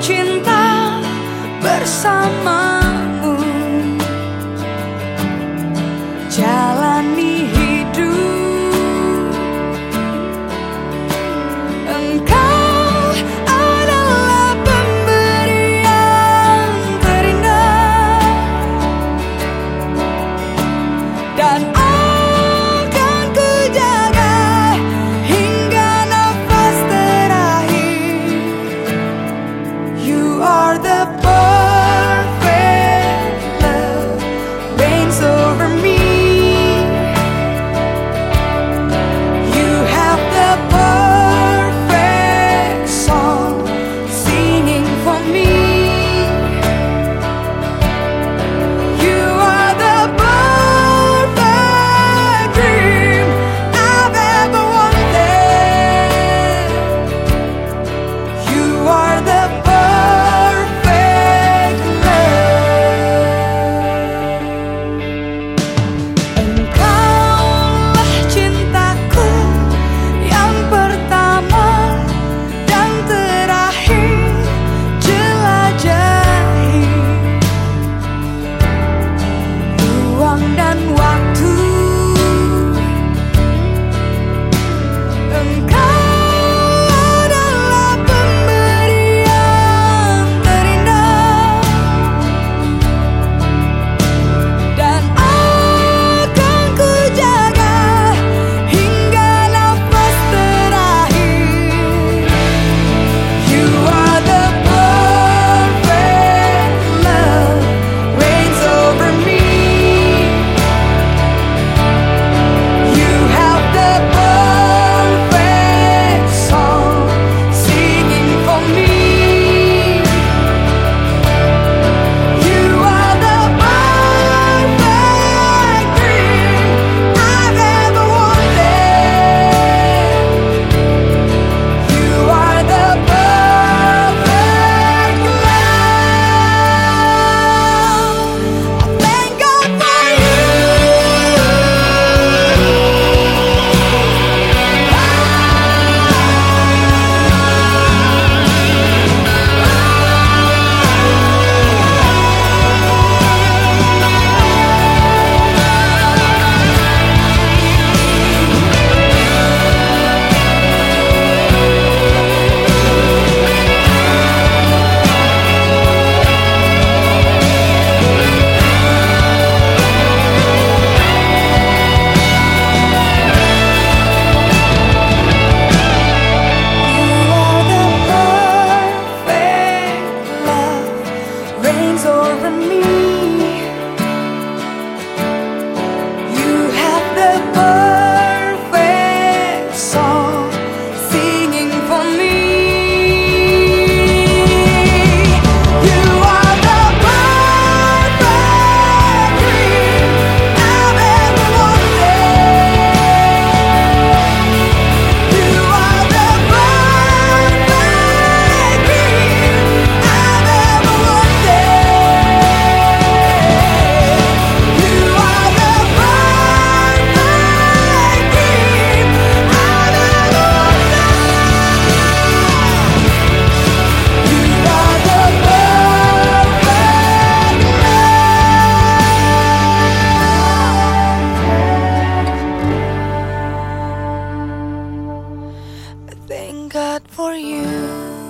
cinta bersamamu you.